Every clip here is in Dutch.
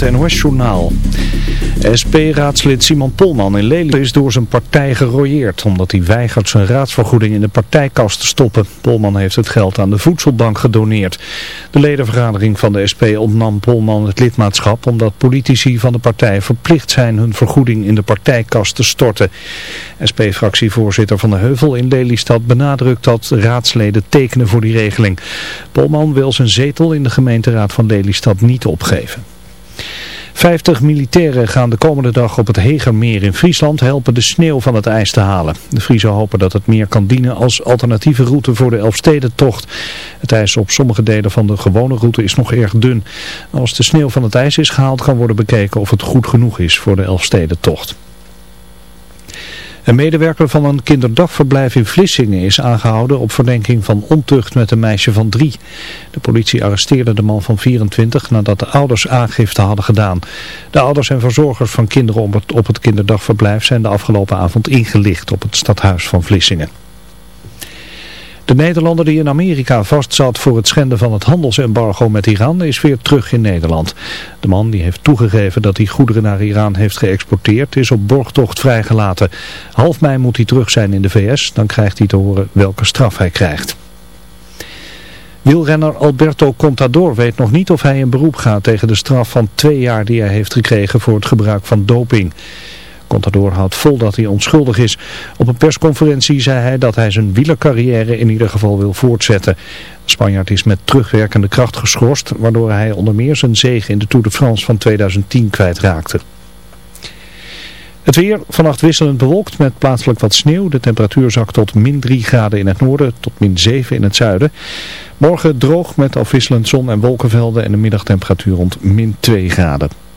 het NOS-journaal. SP-raadslid Simon Polman in Lelystad is door zijn partij gerooieerd, omdat hij weigert zijn raadsvergoeding in de partijkast te stoppen. Polman heeft het geld aan de voedselbank gedoneerd. De ledenvergadering van de SP ontnam Polman het lidmaatschap, omdat politici van de partij verplicht zijn hun vergoeding in de partijkast te storten. SP-fractievoorzitter Van de Heuvel in Lelystad benadrukt dat raadsleden tekenen voor die regeling. Polman wil zijn zetel in de gemeenteraad van Lelystad niet opgeven. 50 militairen gaan de komende dag op het Hegermeer in Friesland helpen de sneeuw van het ijs te halen. De Friesen hopen dat het meer kan dienen als alternatieve route voor de Elfstedentocht. Het ijs op sommige delen van de gewone route is nog erg dun. Als de sneeuw van het ijs is gehaald kan worden bekeken of het goed genoeg is voor de Elfstedentocht. Een medewerker van een kinderdagverblijf in Vlissingen is aangehouden op verdenking van ontucht met een meisje van drie. De politie arresteerde de man van 24 nadat de ouders aangifte hadden gedaan. De ouders en verzorgers van kinderen op het, op het kinderdagverblijf zijn de afgelopen avond ingelicht op het stadhuis van Vlissingen. De Nederlander die in Amerika vastzat voor het schenden van het handelsembargo met Iran is weer terug in Nederland. De man die heeft toegegeven dat hij goederen naar Iran heeft geëxporteerd is op borgtocht vrijgelaten. Half mei moet hij terug zijn in de VS, dan krijgt hij te horen welke straf hij krijgt. Wielrenner Alberto Contador weet nog niet of hij in beroep gaat tegen de straf van twee jaar die hij heeft gekregen voor het gebruik van doping. Contador houdt vol dat hij onschuldig is. Op een persconferentie zei hij dat hij zijn wielercarrière in ieder geval wil voortzetten. De Spanjaard is met terugwerkende kracht geschorst, waardoor hij onder meer zijn zege in de Tour de France van 2010 kwijtraakte. Het weer, vannacht wisselend bewolkt met plaatselijk wat sneeuw. De temperatuur zakt tot min 3 graden in het noorden, tot min 7 in het zuiden. Morgen droog met afwisselend zon en wolkenvelden en de middagtemperatuur rond min 2 graden.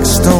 like stone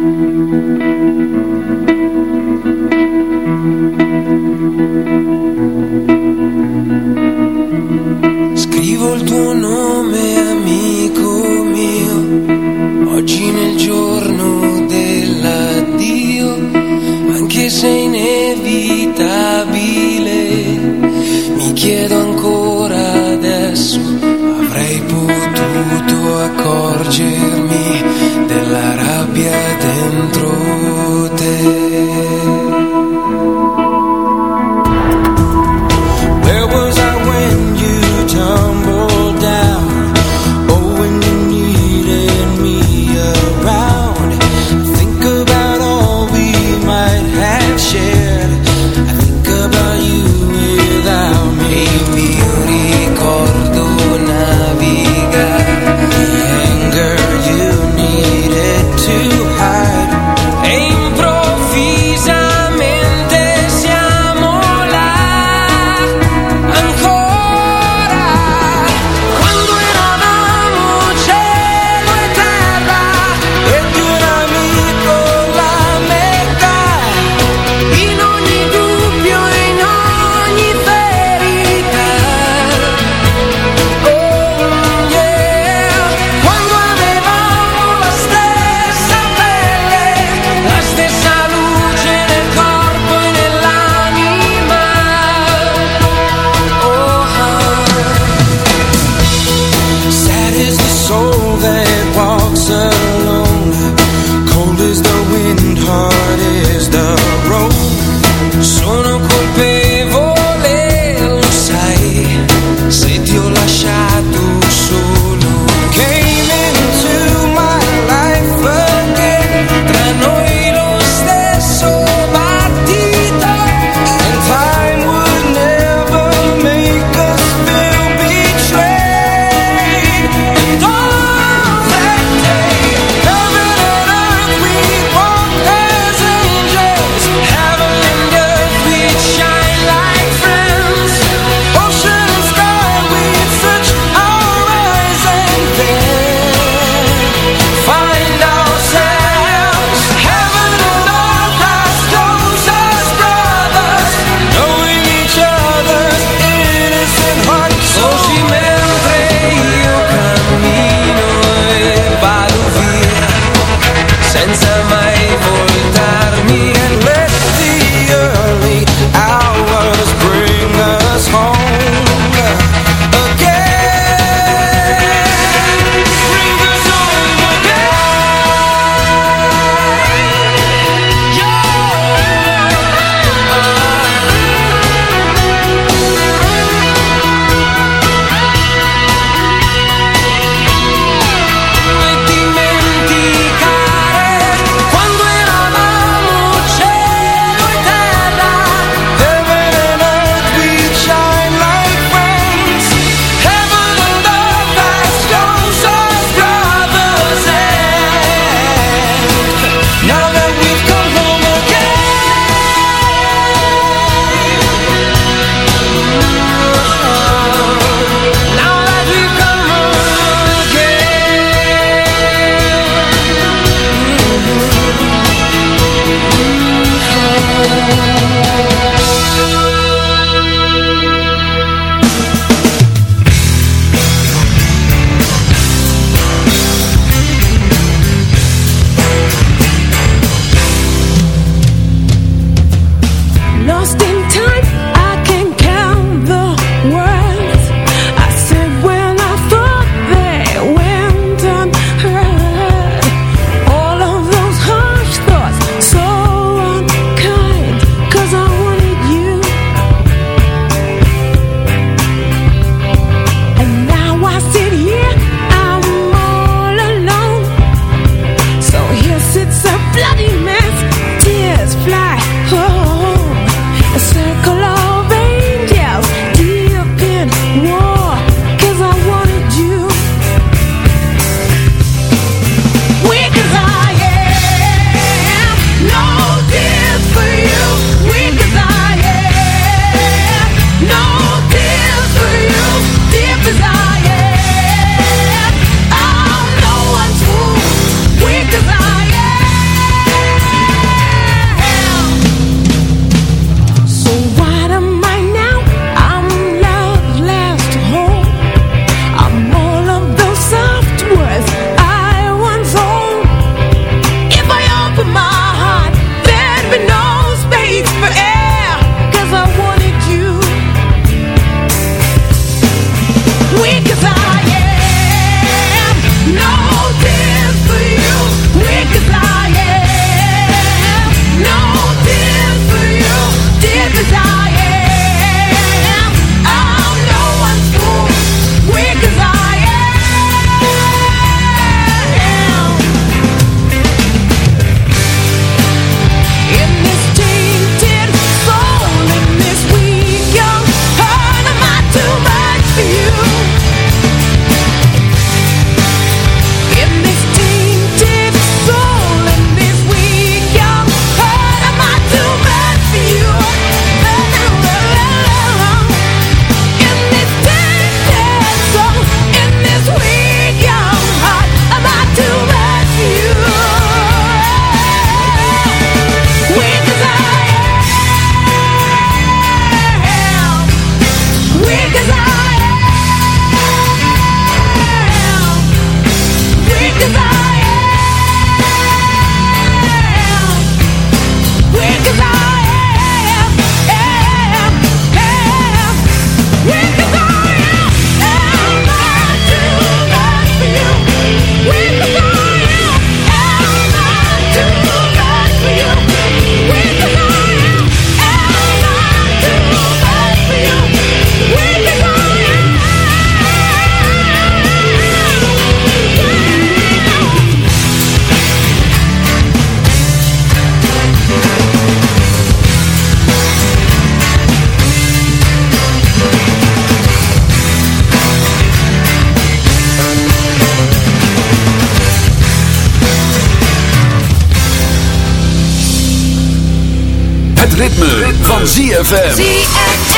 ritme, van ZFM.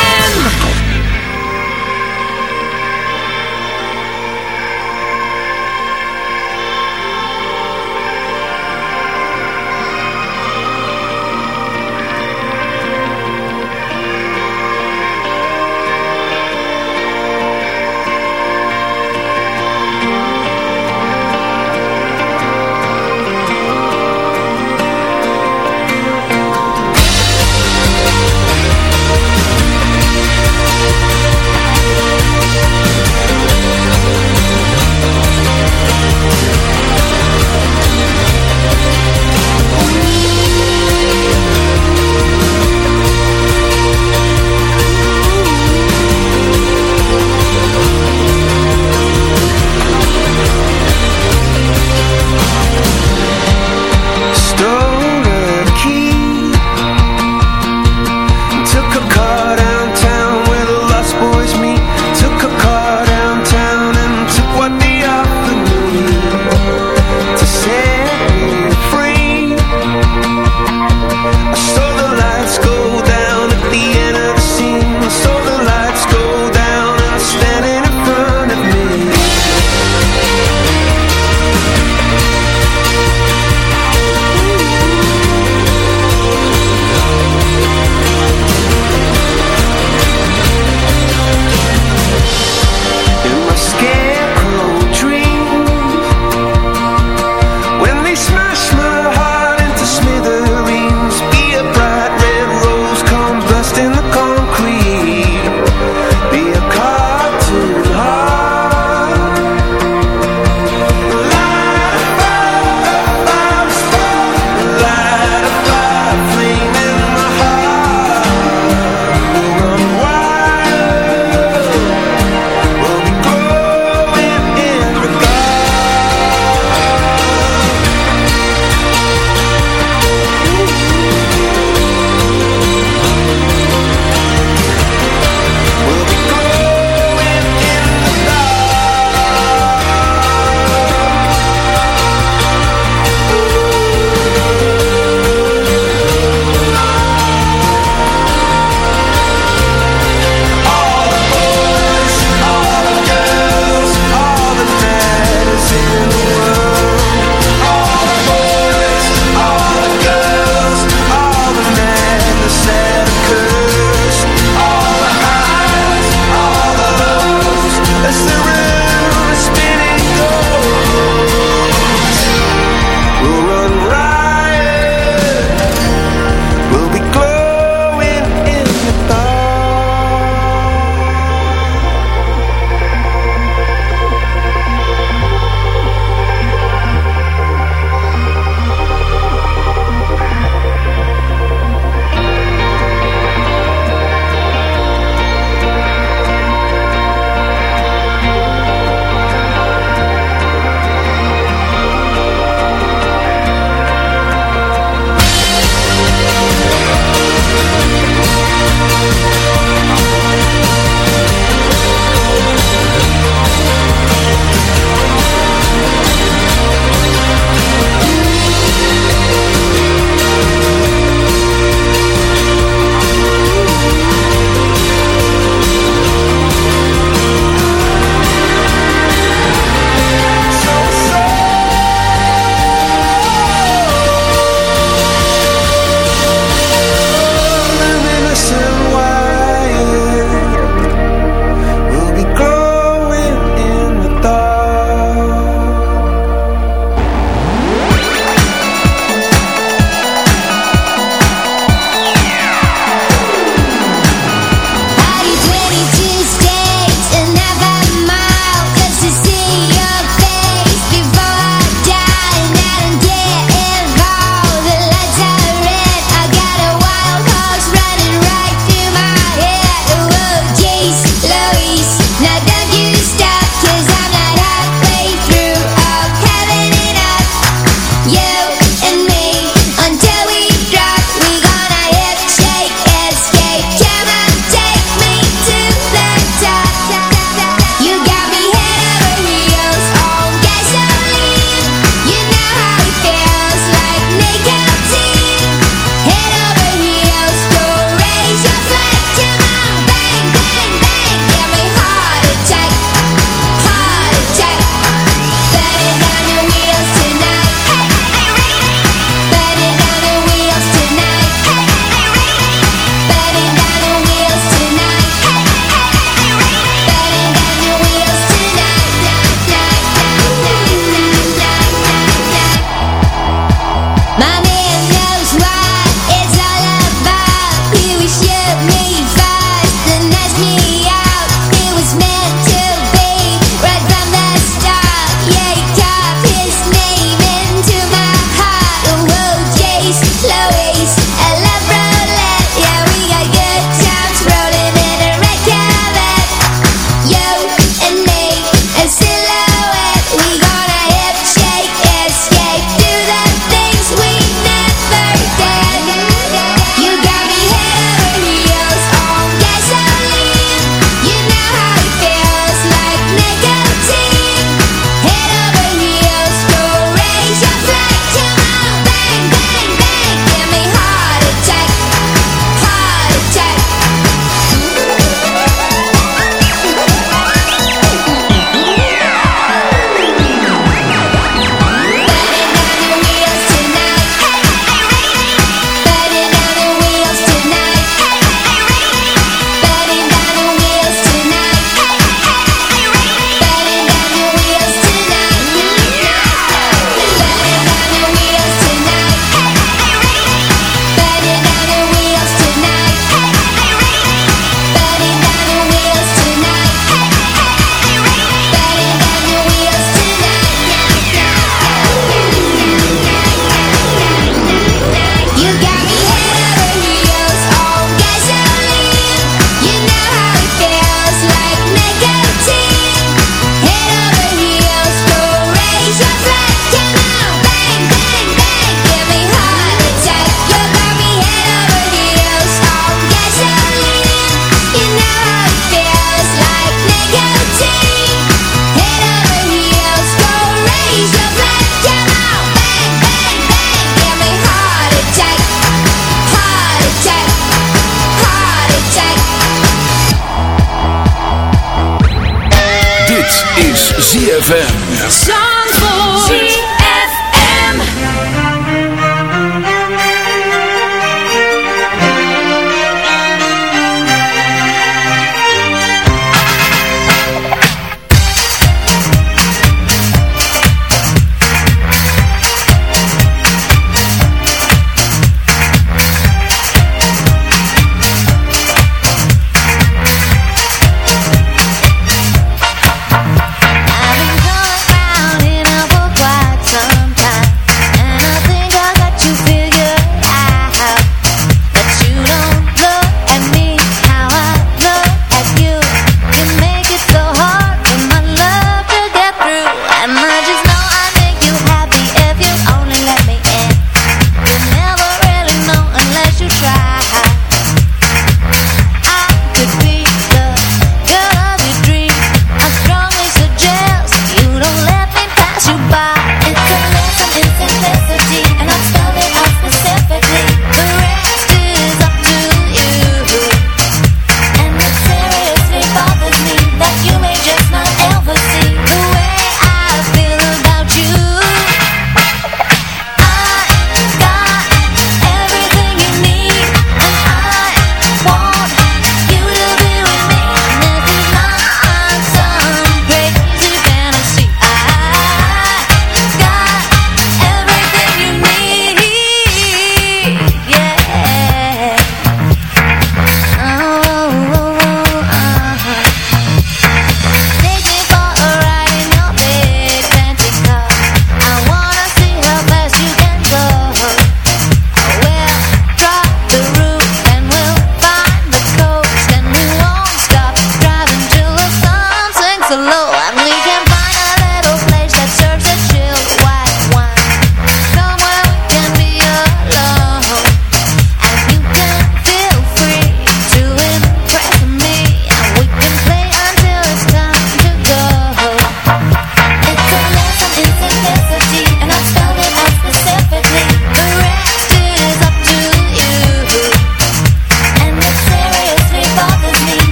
ZFM.